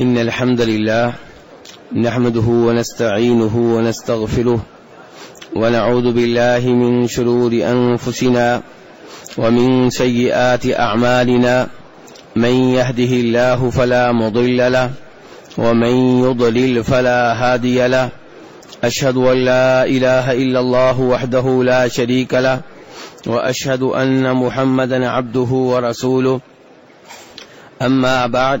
إن الحمد لله نحمده ونستعينه ونستغفره ونعوذ بالله من شرور أنفسنا ومن سيئات أعمالنا من يهده الله فلا مضل له ومن يضلل فلا هادي له أشهد أن لا إله إلا الله وحده لا شريك له وأشهد أن محمدا عبده ورسوله. أما بعد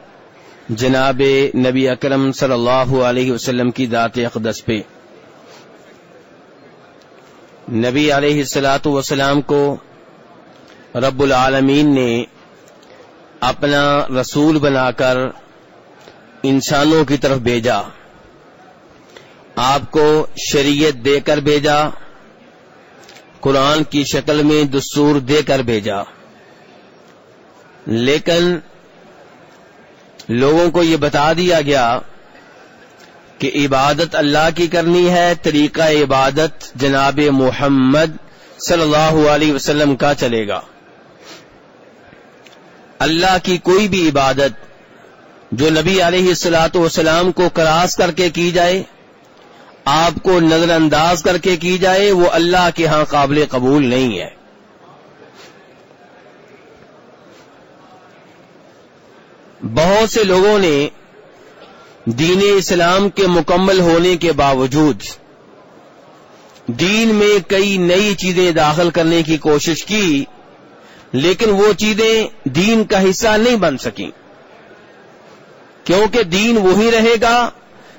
جناب نبی اکرم صلی اللہ علیہ وسلم کی ذات اقدس پہ۔ نبی علیہ السلاۃ وسلام کو رب العالمین نے اپنا رسول بنا کر انسانوں کی طرف بھیجا۔ آپ کو شریعت دے کر بھیجا۔ قرآن کی شکل میں دستور دے کر بھیجا۔ لیکن لوگوں کو یہ بتا دیا گیا کہ عبادت اللہ کی کرنی ہے، طریقہ عبادت جناب محمد صلی اللہ علیہ وسلم کا چلے گا۔ اللہ کی کوئی بھی عبادت جو نبی علیہ السلاۃ والسلام کو کراس کر کے کی جائے، آپ کو نظر انداز کر کے کی جائے، وہ اللہ کے ہاں قابل قبول نہیں ہے۔ بہت سے لوگوں نے دین اسلام کے مکمل ہونے کے باوجود دین میں کئی نئی چیزیں داخل کرنے کی کوشش کی، لیکن وہ چیزیں دین کا حصہ نہیں بن سکیں۔ کیونکہ دین وہی رہے گا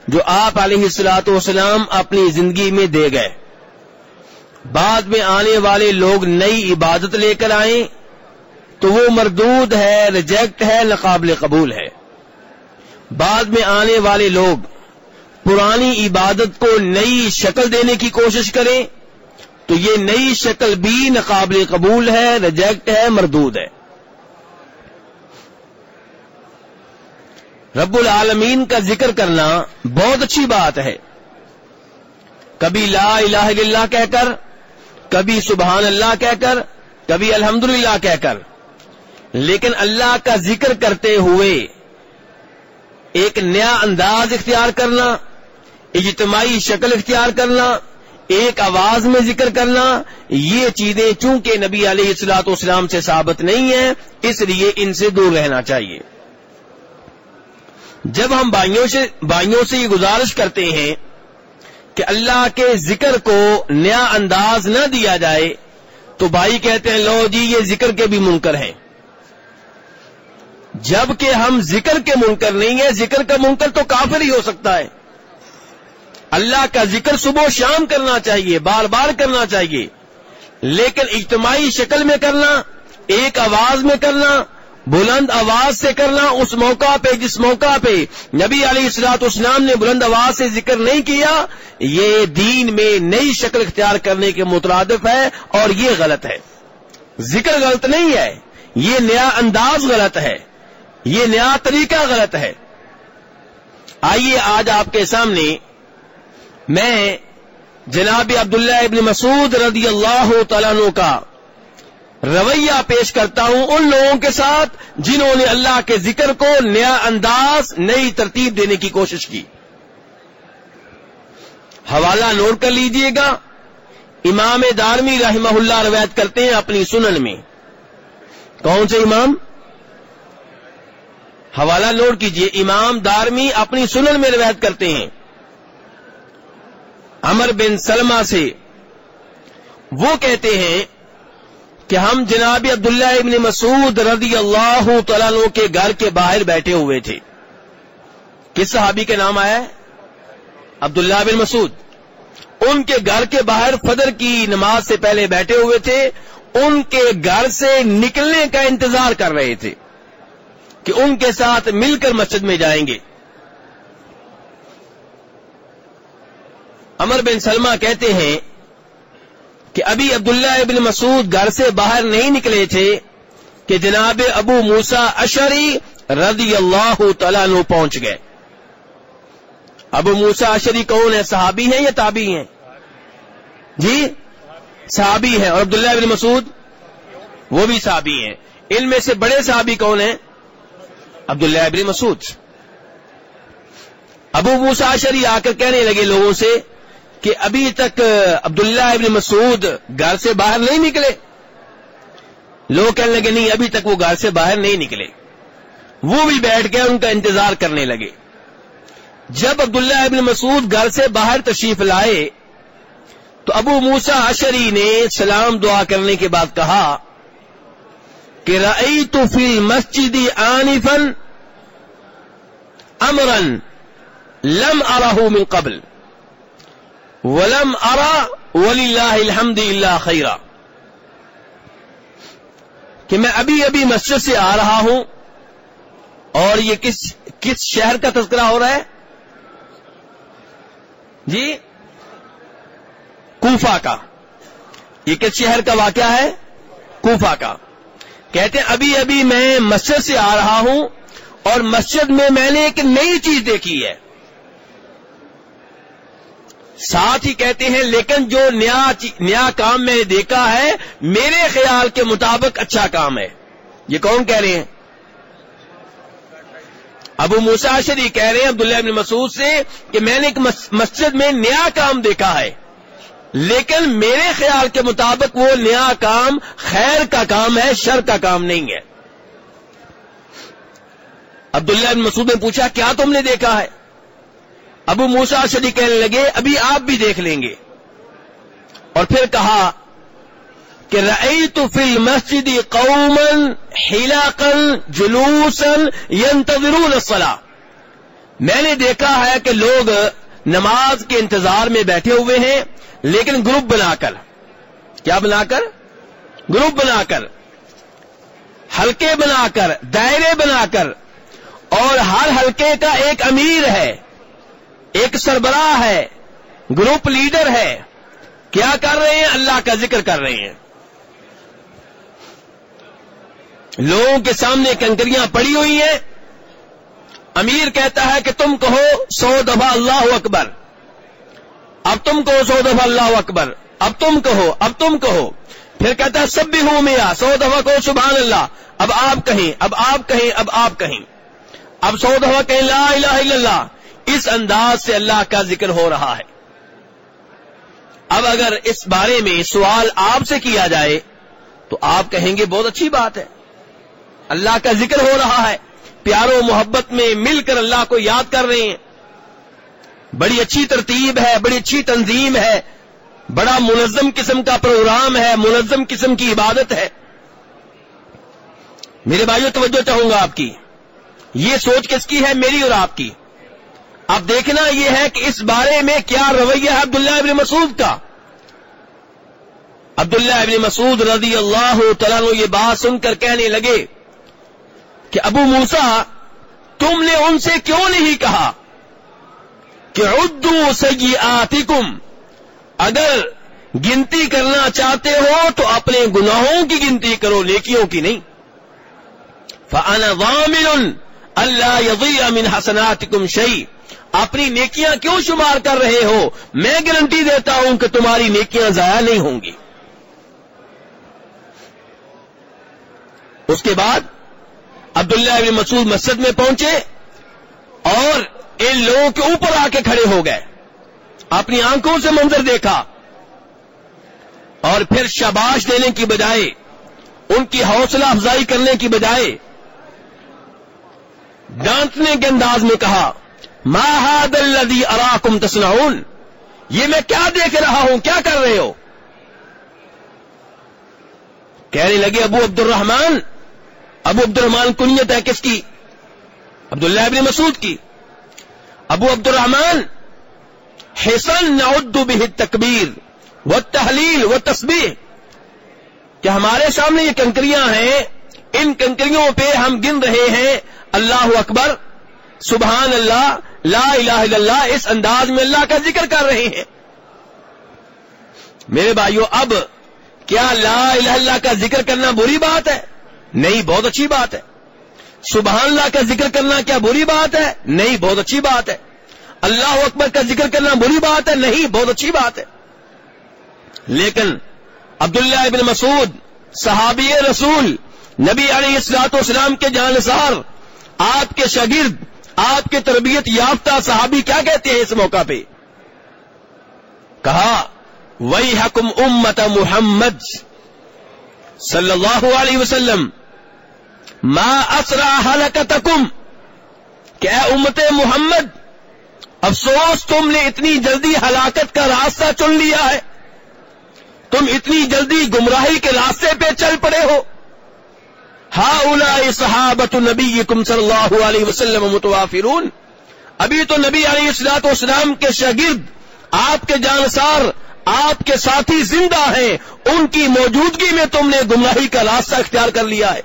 جو آپ علیہ السلاط والسلام اپنی زندگی میں دے گئے۔ بعد میں آنے والے لوگ نئی عبادت لے کر آئیں تو وہ مردود ہے ریجیکٹ ہے ناقابل قبول ہے۔ بعد میں آنے والے لوگ پرانی عبادت کو نئی شکل دینے کی کوشش کریں تو یہ نئی شکل بھی ناقابل قبول ہے ریجیکٹ ہے، مردود ہے۔ رب العالمین کا ذکر کرنا بہت اچھی بات ہے۔ کبھی لا الہ الا اللہ کہہ کر، کبھی سبحان اللہ کہہ کر، کبھی الحمد کہہ کر۔ لیکن اللہ کا ذکر کرتے ہوئے ایک نیا انداز اختیار کرنا، اجتماعی شکل اختیار کرنا، ایک آواز میں ذکر کرنا، یہ چیزیں چونکہ نبی علیہ السلاط اسلام سے ثابت نہیں ہیں، اس لیے ان سے دور رہنا چاہیے۔ جب ہم بھائیوں سے بھائیوں سے یہ گزارش کرتے ہیں کہ اللہ کے ذکر کو نیا انداز نہ دیا جائے، تو بھائی کہتے ہیں، لو جی یہ ذکر کے بھی منکر ہیں۔ جبکہ ہم ذکر کے منکر نہیں ہیں، ذکر کا منکر تو کافر ہی ہو سکتا ہے۔ اللہ کا ذکر صبح و شام کرنا چاہیے، بار بار کرنا چاہیے۔ لیکن اجتماعی شکل میں کرنا، ایک آواز میں کرنا، بلند آواز سے کرنا اس موقع پہ جس موقع پہ نبی علیہ السلاط اسلام نے بلند آواز سے ذکر نہیں کیا، یہ دین میں نئی شکل اختیار کرنے کے مترادف ہے اور یہ غلط ہے۔ ذکر غلط نہیں ہے، یہ نیا انداز غلط ہے۔ یہ نیا طریقہ غلط ہے۔ آئیے آج آپ کے سامنے میں جناب عبداللہ ابن مسعود رضی اللہ تعالیٰ کا رویہ پیش کرتا ہوں ان لوگوں کے ساتھ جنہوں نے اللہ کے ذکر کو نیا انداز، نئی ترتیب دینے کی کوشش کی۔ حوالہ نوٹ کر لیجیے گا۔ امام دارمی رحمہ اللہ روایت کرتے ہیں اپنی سنن میں۔ کون سے امام؟ حوالہ نوٹ کیجیے، امام دارمی اپنی سنن میں روایت کرتے ہیں۔ امر بن سلمہ سے وہ کہتے ہیں کہ ہم جناب عبداللہ ابن مسعود رضی اللہ تعالیٰ کے گھر کے باہر بیٹھے ہوئے تھے۔ کس صحابی کے نام آیا؟ ہے عبداللہ بن مسعود۔ ان کے گھر کے باہر فدر کی نماز سے پہلے بیٹھے ہوئے تھے۔ ان کے گھر سے نکلنے کا انتظار کر رہے تھے۔ کہ ان کے ساتھ مل کر مسجد میں جائیں گے۔ امر بن سلمہ کہتے ہیں کہ ابھی عبداللہ ابن مسعود گھر سے باہر نہیں نکلے تھے کہ جناب ابو موسا اشری رضی اللہ تعالیٰ نو پہنچ گئے۔ ابو موسا اشری کون ہے؟ صحابی ہیں یا تابی ہیں؟ جی صحابی ہیں اور عبداللہ ابن مسعود وہ بھی صحابی ہیں۔ ان میں سے بڑے صحابی کون ہیں؟ عبداللہ ابن مسعود۔ ابو موسا اشری آ کر کہنے لگے لوگوں سے کہ ابھی تک عبداللہ ابن مسعود گھر سے باہر نہیں نکلے۔ لوگ کہنے لگے نہیں، ابھی تک وہ گھر سے باہر نہیں نکلے۔ وہ بھی بیٹھ کے ان کا انتظار کرنے لگے۔ جب عبداللہ ابن مسعود گھر سے باہر تشریف لائے تو ابو موسا اشری نے سلام دعا کرنے کے بعد کہا کہ رئی تو فی مسجد آنفن امرن لم ارہ من قبل ولم ارا ولی اللہ الحمد اللہ خیرہ کہ میں ابھی ابھی مسجد سے آ رہا ہوں اور یہ کس کس شہر کا تذکرہ ہو رہا ہے؟ جی کوفا کا. یہ کس شہر کا واقعہ ہے؟ کوفا کا. کہتے ہیں ابھی ابھی میں مسجد سے آ رہا ہوں اور مسجد میں میں نے ایک نئی چیز دیکھی ہے۔ ساتھ ہی کہتے ہیں، لیکن جو نیا نیا کام میں نے دیکھا ہے، میرے خیال کے مطابق اچھا کام ہے۔ یہ کون کہہ رہے ہیں؟ ابو مساشری کہہ رہے ہیں، عبداللہ ابن مسعود سے کہ میں نے ایک مسجد میں نیا کام دیکھا ہے۔ لیکن میرے خیال کے مطابق وہ نیا کام خیر کا کام ہے، شر کا کام نہیں ہے۔ عبداللہ ابن مسعود نے پوچھا، کیا تم نے دیکھا ہے؟ ابو موسا شدی کہنے لگے، ابھی آپ بھی دیکھ لیں گے. اور پھر کہا کہ رئی تو فل مسجد قومن ہلاکن جلوسن ینتظرون الصلاح میں نے دیکھا ہے کہ لوگ نماز کے انتظار میں بیٹھے ہوئے ہیں، لیکن گروپ بنا کر۔ کیا بنا کر؟ گروپ بنا کر۔ ہلکے بنا کر، دائرے بنا کر۔ اور ہر ہلکے کا ایک امیر ہے، ایک سربراہ ہے، گروپ لیڈر ہے۔ کیا کر رہے ہیں؟ اللہ کا ذکر کر رہے ہیں۔ لوگوں کے سامنے کنکریاں پڑی ہوئی ہیں۔ امیر کہتا ہے کہ تم کہو سو دفعہ اللہ اکبر۔ اب تم کہو سو دفعہ اللہ اکبر۔ اب تم کہو، اب تم کہو۔ پھر کہتا ہے، سب بھی ہوں میرا سو دفعہ کہو سبحان اللہ۔ اب آپ کہیں، اب آپ کہیں، اب آپ کہیں۔ اب سو دفعہ کہیں لا الہ الا اللہ، اس انداز سے اللہ کا ذکر ہو رہا ہے۔ اب اگر اس بارے میں سوال آپ سے کیا جائے، تو آپ کہیں گے بہت اچھی بات ہے۔ اللہ کا ذکر ہو رہا ہے۔ پیاروں محبت میں مل کر اللہ کو یاد کر رہے ہیں۔ بڑی اچھی ترتیب ہے، بڑی اچھی تنظیم ہے۔ بڑا منظم قسم کا پروگرام ہے، منظم قسم کی عبادت ہے۔ میرے بھائیوں توجہ چاہوں گا آپ کی۔ یہ سوچ کس کی ہے؟ میری اور آپ کی۔ اب دیکھنا یہ ہے کہ اس بارے میں کیا رویہ ہے عبداللہ ابن مسعود کا۔ عبداللہ ابن مسعود رضی اللہ تعالیٰ یہ بات سن کر کہنے لگے کہ ابو موسا تم نے ان سے کیوں نہیں کہا کہ ردو سگی اگر گنتی کرنا چاہتے ہو تو اپنے گناہوں کی گنتی کرو، نیکیوں کی نہیں۔ فانا وامل اللہ یضیع من حسناتکم شیء۔ اپنی نیکیاں کیوں شمار کر رہے ہو؟ میں گارنٹی دیتا ہوں کہ تمہاری نیکیاں ضائع نہیں ہوں گی۔ اس کے بعد عبداللہ ابن مسعود مسجد میں پہنچے اور ان لوگوں کے اوپر آ کے کھڑے ہو گئے۔ اپنی آنکھوں سے منظر دیکھا اور پھر شاباش دینے کی بجائے، ان کی حوصلہ افزائی کرنے کی بجائے ڈانٹنے کے انداز میں کہا ماہد الدی اراکم تسنعون یہ میں کیا دیکھ رہا ہوں؟ کیا کر رہے ہو؟ کہنے لگے، ابو عبد الرحمان ابو عبد الرحمان کنیت ہے کس کی؟ عبداللہ ابن مسعود کی. ابو عبد الرحمان حسن نعد به تکبیر و تحلیل و تصبیح کہ ہمارے سامنے یہ کنکریاں ہیں، ان کنکریوں پہ ہم گن رہے ہیں اللہ اکبر، سبحان اللہ، لا الہ الا اللہ، اس انداز میں اللہ کا ذکر کر رہے ہیں۔ میرے بھائیوں اب کیا لا الہ اللہ کا ذکر کرنا بری بات ہے؟ نہیں، بہت اچھی بات ہے۔ سبحان اللہ کا ذکر کرنا کیا بری بات ہے؟ نہیں، بہت اچھی بات ہے۔ اللہ اکبر کا ذکر کرنا بری بات ہے؟ نہیں، بہت اچھی بات ہے۔ لیکن عبداللہ ابن مسعود، صحابی رسول، نبی علیہ السلاط اسلام کے جانسار آپ کے شاگرد، آپ کے تربیت یافتہ صحابی کیا کہتے ہیں اس موقع پہ؟ کہا وہی حکم امت محمد صلی اللہ علیہ وسلم ما اسرا حلقتکم کہ اے امت محمد، افسوس، تم نے اتنی جلدی ہلاکت کا راستہ چن لیا ہے۔ تم اتنی جلدی گمراہی کے راستے پہ چل پڑے ہو۔ ہا اولا صحابت نبی کم صلی اللہ علیہ وسلم متوافرون۔ ابھی تو نبی علیہ السلاط اسلام کے شاگرد، آپ کے جانسار، آپ کے ساتھی زندہ ہیں، ان کی موجودگی میں تم نے گمراہی کا راستہ اختیار کر لیا ہے۔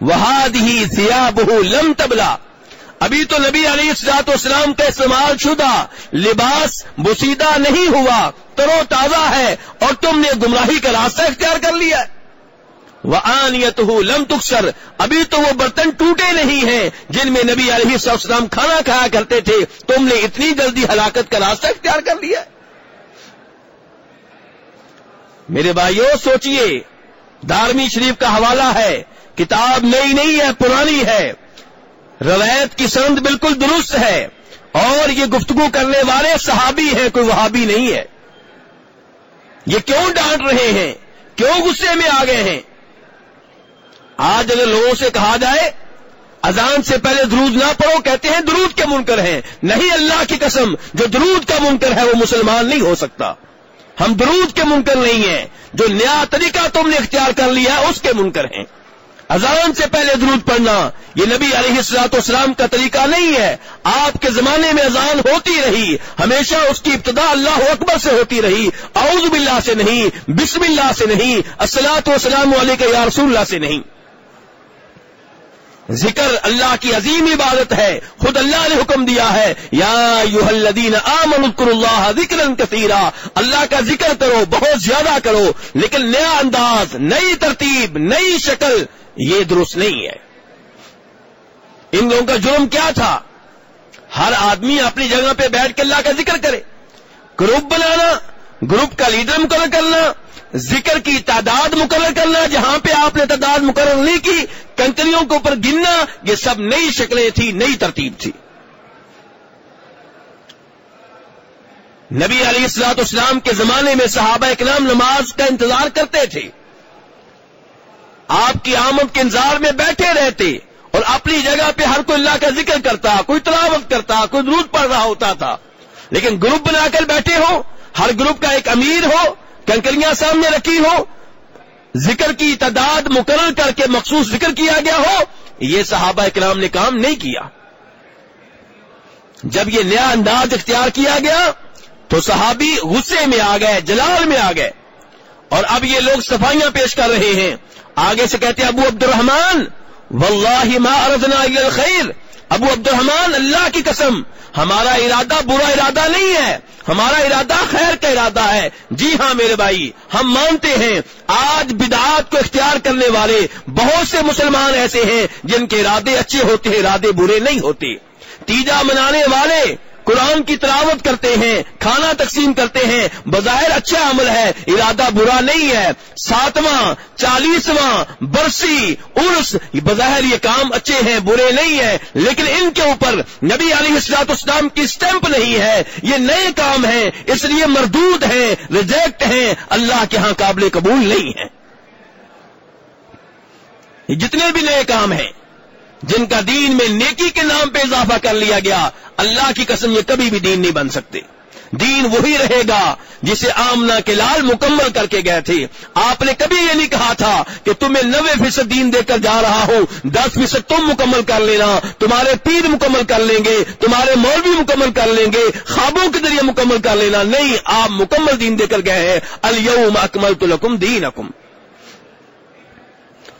وہاد ہی سیا بہو لم تبلا۔ ابھی تو نبی علیہ السلاط اسلام کا استعمال شدہ لباس بسیدہ نہیں ہوا، ترو تازہ ہے اور تم نے گمراہی کا راستہ اختیار کر لیا ہے۔ وہ آنیت لم تکسر۔ ابھی تو وہ برتن ٹوٹے نہیں ہیں جن میں نبی علیہ السلام کھانا کھایا کرتے تھے۔ تم نے اتنی جلدی ہلاکت کا راستہ اختیار کر لیا۔ میرے بھائیوں سوچئے، دارمی شریف کا حوالہ ہے۔ کتاب نئی نہیں ہے، پرانی ہے۔ روایت کی سند بالکل درست ہے۔ اور یہ گفتگو کرنے والے صحابی ہیں، کوئی وہابی نہیں ہے۔ یہ کیوں ڈانٹ رہے ہیں؟ کیوں غصے میں آ گئے ہیں؟ آج اگر لوگوں سے کہا جائے، اذان سے پہلے درود نہ پڑھو، کہتے ہیں درود کے منکر ہیں۔ نہیں اللہ کی قسم، جو درود کا منکر ہے، وہ مسلمان نہیں ہو سکتا۔ ہم درود کے منکر نہیں ہیں۔ جو نیا طریقہ تم نے اختیار کر لیا اس کے منکر ہیں۔ اذان سے پہلے درود پڑھنا، یہ نبی علیہ السلاط اسلام کا طریقہ نہیں ہے۔ آپ کے زمانے میں اذان ہوتی رہی، ہمیشہ اس کی ابتدا اللہ اکبر سے ہوتی رہی۔ اعوذ باللہ سے نہیں، بسم اللہ سے نہیں السلاط وسلام علیہ یا رسول اللہ سے نہیں۔ ذکر اللہ کی عظیم عبادت ہے، خود اللہ نے حکم دیا ہے۔ یا یو الدین عام اللہ ذکر کثیرہ اللہ کا ذکر کرو، بہت زیادہ کرو۔ لیکن نیا انداز، نئی ترتیب، نئی شکل، یہ درست نہیں ہے۔ ان لوگوں کا جرم کیا تھا؟ ہر آدمی اپنی جگہ پہ بیٹھ کے اللہ کا ذکر کرے۔ گروپ بنانا، گروپ کا لیڈر مقرر کرنا ذکر کی تعداد مقرر کرنا، جہاں پہ آپ نے تعداد مقرر نہیں کی، کنکریوں کے اوپر گننا، یہ سب نئی شکلیں تھی نئی ترتیب تھی۔ نبی علی السلاط اسلام کے زمانے میں صحابہ اکرام نماز کا انتظار کرتے تھے۔ آپ کی آمد کے انتظار میں بیٹھے رہتے اور اپنی جگہ پہ ہر کوئی اللہ کا ذکر کرتا، کوئی تلاوت کرتا، کوئی درود پڑھ رہا ہوتا تھا۔ لیکن گروپ بنا کر بیٹھے ہو، ہر گروپ کا ایک امیر ہو کنکریاں سامنے رکھی ہو ذکر کی تعداد مقرر کر کے مخصوص ذکر کیا گیا ہو، یہ صحابہ اکرام نے کام نہیں کیا۔ جب یہ نیا انداز اختیار کیا گیا، تو صحابی غصے میں آ گئے، جلال میں آ گئے۔ اور اب یہ لوگ صفائیاں پیش کر رہے ہیں۔ آگے سے کہتے ہیں، ابو عبد الرحمان واللہ ما ارزنا الخیر۔ ابو عبد الرحمان اللہ کی قسم، ہمارا ارادہ برا ارادہ نہیں ہے۔ ہمارا ارادہ خیر کا ارادہ ہے۔ جی ہاں میرے بھائی، ہم مانتے ہیں، آج بدعات کو اختیار کرنے والے بہت سے مسلمان ایسے ہیں جن کے ارادے اچھے ہوتے ہیں، ارادے برے نہیں ہوتے۔ تیجا منانے والے قرآن کی تلاوت کرتے ہیں، کھانا تقسیم کرتے ہیں، بظاہر اچھا عمل ہے، ارادہ برا نہیں ہے۔ ساتواں، چالیسواں، برسی، عرس، بظاہر یہ کام اچھے ہیں، برے نہیں ہیں، لیکن ان کے اوپر نبی علی اسلاط اسلام کی سٹیمپ نہیں ہے۔ یہ نئے کام ہیں، اس لیے مردود ہیں ریجیکٹ ہیں، اللہ کے ہاں قابل قبول نہیں ہے جتنے بھی نئے کام ہیں جن کا دین میں نیکی کے نام پہ اضافہ کر لیا گیا، اللہ کی قسم یہ کبھی بھی دین نہیں بن سکتے۔ دین وہی رہے گا جسے آمنا کے لال مکمل کر کے گئے تھے۔ آپ نے کبھی یہ نہیں کہا تھا کہ تمہیں نوے فیصد دین دے کر جا رہا ہوں، دس فیصد تم مکمل کر لینا، تمہارے پیر مکمل کر لیں گے، تمہارے مولوی مکمل کر لیں گے، خوابوں کے ذریعے مکمل کر لینا۔ نہیں، آپ مکمل دین دے کر گئے ہیں۔ الم اکمل تو لکم دین اکم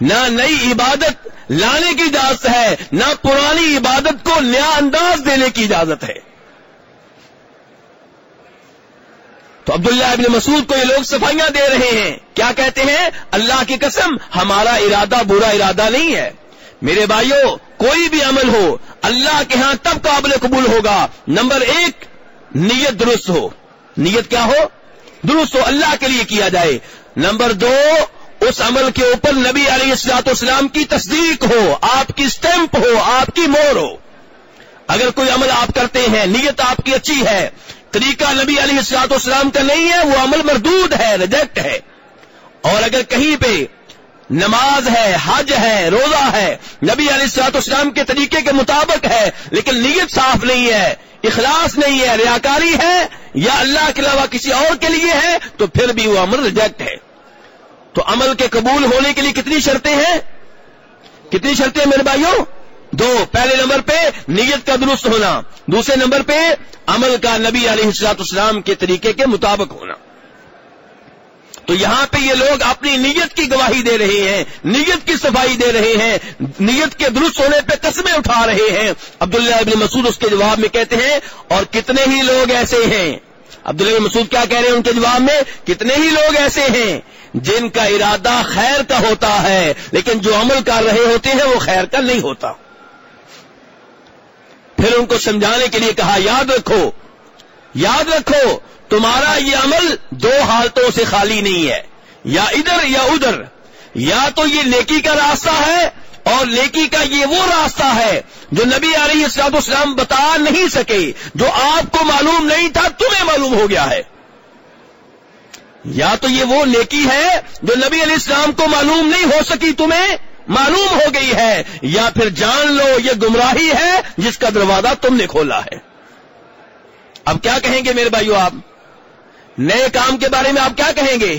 نہ نئی عبادت لانے کی اجازت ہے، نہ پرانی عبادت کو نیا انداز دینے کی اجازت ہے۔ تو عبداللہ ابن مسعود کو یہ لوگ صفائیاں دے رہے ہیں۔ کیا کہتے ہیں؟ اللہ کی قسم، ہمارا ارادہ برا ارادہ نہیں ہے۔ میرے بھائیوں کوئی بھی عمل ہو، اللہ کے ہاں تب قابل قبول ہوگا۔ نمبر ایک، نیت درست ہو۔ نیت کیا ہو؟ درست ہو، اللہ کے لیے کیا جائے۔ نمبر دو اس عمل کے اوپر نبی علیہ السلاط اسلام کی تصدیق ہو، آپ کی سٹیمپ ہو، آپ کی مور ہو۔ اگر کوئی عمل آپ کرتے ہیں، نیت آپ کی اچھی ہے، طریقہ نبی علیہ السلاط اسلام کا نہیں ہے، وہ عمل مردود ہے، ریجیکٹ ہے۔ اور اگر کہیں پہ نماز ہے، حج ہے، روزہ ہے، نبی علیہ السلاط اسلام کے طریقے کے مطابق ہے، لیکن نیت صاف نہیں ہے، اخلاص نہیں ہے، ریاکاری ہے، یا اللہ کے علاوہ کسی اور کے لیے ہے، تو پھر بھی وہ عمل ریجیکٹ ہے۔ تو عمل کے قبول ہونے کے لیے کتنی شرطیں ہیں؟ کتنی شرطیں میرے بھائیوں؟ دو، پہلے نمبر پہ نیت کا درست ہونا۔ دوسرے نمبر پہ عمل کا نبی علیہ السلاط اسلام کے طریقے کے مطابق ہونا۔ تو یہاں پہ یہ لوگ اپنی نیت کی گواہی دے رہے ہیں، نیت کی صفائی دے رہے ہیں، نیت کے درست ہونے پہ قسمیں اٹھا رہے ہیں۔ عبداللہ ابن مسعود اس کے جواب میں کہتے ہیں، اور کتنے ہی لوگ ایسے ہیں۔ عبداللہ ابن مسعود کیا کہہ رہے ہیں ان کے جواب میں؟ کتنے ہی لوگ ایسے ہیں جن کا ارادہ خیر کا ہوتا ہے، لیکن جو عمل کر رہے ہوتے ہیں وہ خیر کا نہیں ہوتا۔ پھر ان کو سمجھانے کے لیے کہا، یاد رکھو یاد رکھو، تمہارا یہ عمل دو حالتوں سے خالی نہیں ہے، یا ادھر یا ادھر۔ یا تو یہ نیکی کا راستہ ہے اور نیکی کا یہ وہ راستہ ہے جو نبی علیہ السلام اسلام بتا نہیں سکے، جو آپ کو معلوم نہیں تھا، تمہیں معلوم ہو گیا ہے۔ یا تو یہ وہ نیکی ہے جو نبی علیہ السلام کو معلوم نہیں ہو سکی، تمہیں معلوم ہو گئی ہے، یا پھر جان لو یہ گمراہی ہے جس کا دروازہ تم نے کھولا ہے۔ اب کیا کہیں گے میرے بھائیو آپ؟ نئے کام کے بارے میں آپ کیا کہیں گے؟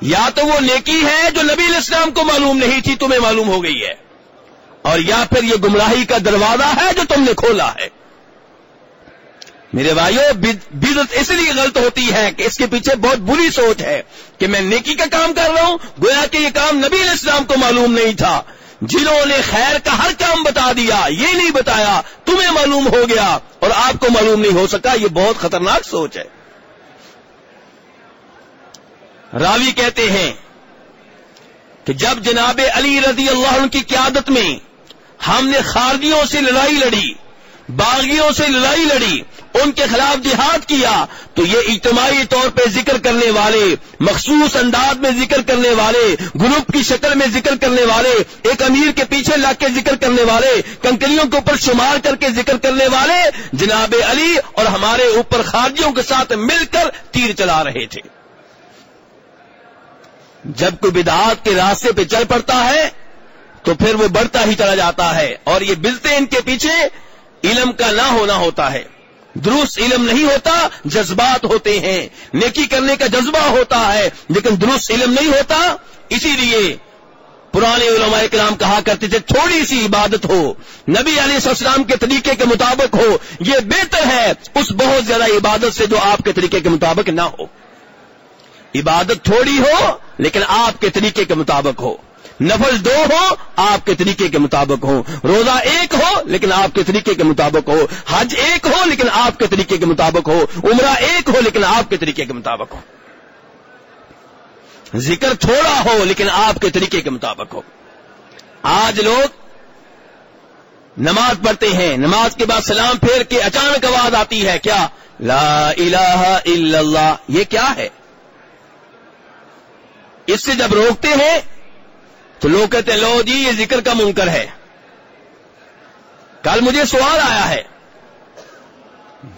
یا تو وہ نیکی ہے جو نبی الاسلام کو معلوم نہیں تھی، تمہیں معلوم ہو گئی ہے۔ اور یا پھر یہ گمراہی کا دروازہ ہے جو تم نے کھولا ہے۔ میرے بھائیوں بدت اس لیے غلط ہوتی ہے کہ اس کے پیچھے بہت بری سوچ ہے کہ میں نیکی کا کام کر رہا ہوں، گویا کہ یہ کام نبی علیہ السلام کو معلوم نہیں تھا۔ جنہوں نے خیر کا ہر کام بتا دیا، یہ نہیں بتایا، تمہیں معلوم ہو گیا اور آپ کو معلوم نہیں ہو سکا، یہ بہت خطرناک سوچ ہے۔ راوی کہتے ہیں کہ جب جناب علی رضی اللہ عنہ کی قیادت میں ہم نے خارجیوں سے لڑائی لڑی، باغیوں سے لڑائی لڑی، ان کے خلاف جہاد کیا، تو یہ اجتماعی طور پہ ذکر کرنے والے، مخصوص انداز میں ذکر کرنے والے، گروپ کی شکل میں ذکر کرنے والے، ایک امیر کے پیچھے لگ کے ذکر کرنے والے، کنکریوں کے اوپر شمار کر کے ذکر کرنے والے جناب علی اور ہمارے اوپر خارجیوں کے ساتھ مل کر تیر چلا رہے تھے۔ جب کوئی بدعات کے راستے پہ چل پڑتا ہے، تو پھر وہ بڑھتا ہی چلا جاتا ہے۔ اور یہ بلتے ان کے پیچھے علم کا نہ ہونا ہوتا ہے۔ درست علم نہیں ہوتا، جذبات ہوتے ہیں۔ نیکی کرنے کا جذبہ ہوتا ہے، لیکن درست علم نہیں ہوتا۔ اسی لیے پرانے علماء کرام کہا کرتے تھے، تھوڑی سی عبادت ہو۔ نبی علیہ السلام کے طریقے کے مطابق ہو۔ یہ بہتر ہے، اس بہت زیادہ عبادت سے جو آپ کے طریقے کے مطابق نہ ہو۔ عبادت تھوڑی ہو، لیکن آپ کے طریقے کے مطابق ہو۔ نفل دو ہو، آپ کے طریقے کے مطابق ہو روزہ ایک ہو، لیکن آپ کے طریقے کے مطابق ہو۔ حج ایک ہو، لیکن آپ کے طریقے کے مطابق ہو۔ عمرہ ایک ہو، لیکن آپ کے طریقے کے مطابق ہو۔ ذکر تھوڑا ہو، لیکن آپ کے طریقے کے مطابق ہو۔ آج لوگ نماز پڑھتے ہیں، نماز کے بعد سلام پھیر کے اچانک آواز آتی ہے، کیا؟ لا الہ الا اللہ، یہ کیا ہے؟ اس سے جب روکتے ہیں تو لوگ کہتے ہیں لو جی یہ ذکر کا منکر ہے۔ کل مجھے سوال آیا ہے۔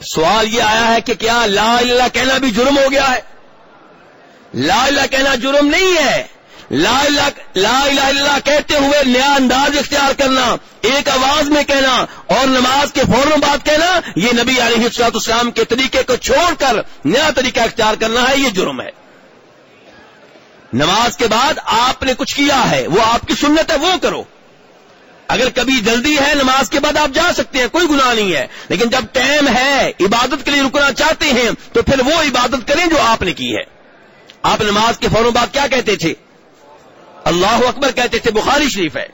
سوال یہ آیا ہے کہ کیا لا اللہ کہنا بھی جرم ہو گیا ہے؟ لا اللہ کہنا جرم نہیں ہے۔ لا لا الہ اللہ کہتے ہوئے نیا انداز اختیار کرنا، ایک آواز میں کہنا اور نماز کے فوراً بات کہنا، یہ نبی علیہ السلاط اسلام کے طریقے کو چھوڑ کر نیا طریقہ اختیار کرنا ہے، یہ جرم ہے۔ نماز کے بعد آپ نے کچھ کیا ہے، وہ آپ کی سنت ہے، وہ کرو۔ اگر کبھی جلدی ہے، نماز کے بعد آپ جا سکتے ہیں، کوئی گناہ نہیں ہے۔ لیکن جب ٹائم ہے، عبادت کے لیے رکنا چاہتے ہیں، تو پھر وہ عبادت کریں جو آپ نے کی ہے۔ آپ نماز کے فوراً بعد کیا کہتے تھے؟ اللہ اکبر کہتے تھے، بخاری شریف ہے۔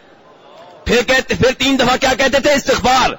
پھر کہتے پھر تین دفعہ کیا کہتے تھے؟ استغفار۔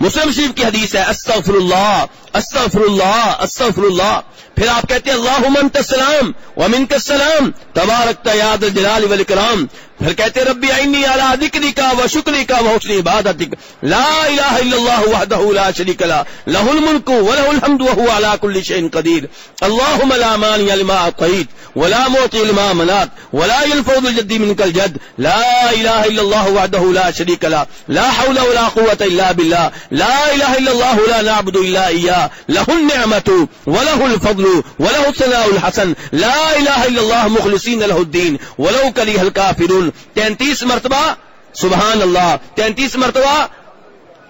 مسلم شریف کی حدیث ہے استغفر اللہ استغفر اللہ استغفر اللہ پھر آپ کہتے ہیں اللہ منت السلام ومن کا السلام، تبارک یاد جلال والاکرام۔ پھر کہتے ربی عینی علی ذکری کا و شکری کا و حسن عبادت لا الہ الا اللہ وحدہ لا شریک لا. له الملک و له الحمد وهو على كل شيء قدیر. اللهم لا مانع لما اعطيت ولا معطي لما منعت ولا ينفع ذو الجد منك الجد. لا الہ الا اللہ وحدہ لا شریک لا. لا حول ولا قوة الا بالله لا الہ الا اللہ لا نعبد الا اياه له النعمة وله الفضل وله الثناء الحسن. لا الہ الا اللہ مخلصین له الدین. ولو كره الكافرون تینتیس مرتبہ، سبحان اللہ، تینتیس مرتبہ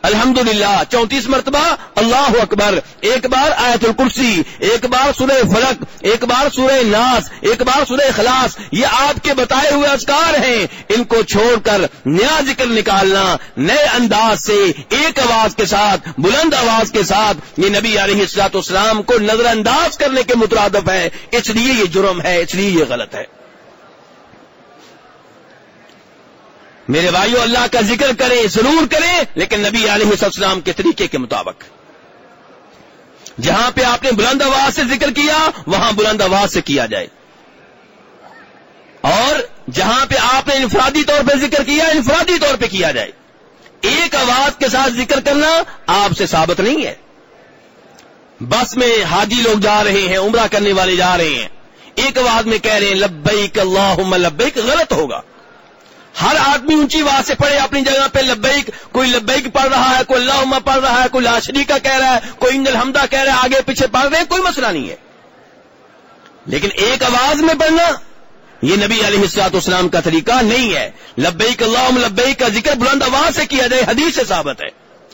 الحمد للہ چونتیس مرتبہ، اللہ اکبر، ایک بار آیت الکرسی، ایک بار سورہ فلک ایک بار سورہ ناس، ایک بار سورہ خلاص یہ آپ کے بتائے ہوئے اذکار ہیں۔ ان کو چھوڑ کر نیا ذکر نکالنا، نئے انداز سے، ایک آواز کے ساتھ، بلند آواز کے ساتھ، یہ نبی علیہ السلاط اسلام کو نظر انداز کرنے کے مترادف ہے اس لیے یہ جرم ہے، اس لیے یہ غلط ہے۔ میرے بھائیو، اللہ کا ذکر کریں، ضرور کریں، لیکن نبی علیہ السلام کے طریقے کے مطابق۔ جہاں پہ آپ نے بلند آواز سے ذکر کیا، وہاں بلند آواز سے کیا جائے۔ اور جہاں پہ آپ نے انفرادی طور پہ ذکر کیا، انفرادی طور پہ کیا جائے۔ ایک آواز کے ساتھ ذکر کرنا آپ سے ثابت نہیں ہے۔ بس میں حاجی لوگ جا رہے ہیں، عمرہ کرنے والے جا رہے ہیں۔ ایک آواز میں کہہ رہے ہیں، لبیک اللہ لبیک، غلط ہوگا۔ ہر آدمی اونچی آواز سے پڑھے، اپنی جگہ پہ لبیک، کوئی لبیک پڑھ رہا ہے، کوئی اللہ پڑھ رہا ہے، کوئی لاشری کا کہہ رہا ہے، کوئی انجل حمدہ کہہ رہا ہے، آگے پیچھے پڑھ رہے ہیں، کوئی مسئلہ نہیں ہے۔ لیکن ایک آواز میں پڑھنا، یہ نبی علیہ السلاط اسلام کا طریقہ نہیں ہے۔ لبیک اللہ لبیک کا ذکر بلند آواز سے کیا جائے، حدیث سے ثابت ہے۔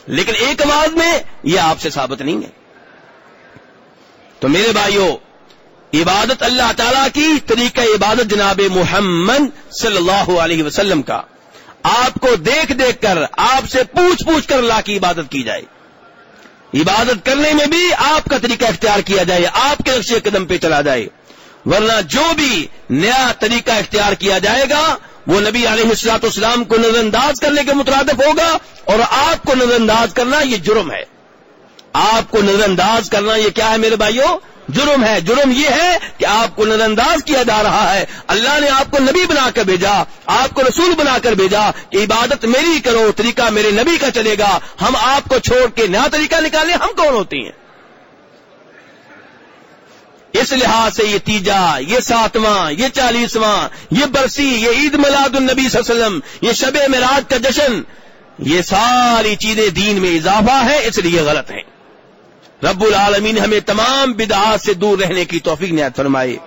لیکن ایک آواز میں یہ آپ سے ثابت نہیں ہے۔ تو میرے بھائیوں عبادت اللہ تعالی کی، طریقہ عبادت جناب محمد صلی اللہ علیہ وسلم کا۔ آپ کو دیکھ دیکھ کر، آپ سے پوچھ پوچھ کر اللہ کی عبادت کی جائے۔ عبادت کرنے میں بھی آپ کا طریقہ اختیار کیا جائے، آپ کے نقشے قدم پہ چلا جائے۔ ورنہ جو بھی نیا طریقہ اختیار کیا جائے گا، وہ نبی علیہ السلاط اسلام کو نظر انداز کرنے کے مترادف ہوگا اور آپ کو نظر انداز کرنا یہ جرم ہے۔ آپ کو نظر انداز کرنا یہ کیا ہے میرے بھائیوں؟ جرم ہے۔ جرم یہ ہے کہ آپ کو نظر انداز کیا جا رہا ہے۔ اللہ نے آپ کو نبی بنا کر بھیجا۔ آپ کو رسول بنا کر بھیجا کہ عبادت میری کرو، طریقہ میرے نبی کا چلے گا۔ ہم آپ کو چھوڑ کے نیا طریقہ نکالیں، ہم کون ہوتی ہیں؟ اس لحاظ سے یہ تیجا، یہ ساتواں، یہ چالیسواں، یہ برسی، یہ عید میلاد النبی صلی اللہ علیہ وسلم، یہ شب معراج کا جشن، یہ ساری چیزیں دین میں اضافہ ہے اس لیے غلط ہیں۔ رب العالمین ہمیں تمام بدعات سے دور رہنے کی توفیق نہایت فرمائے۔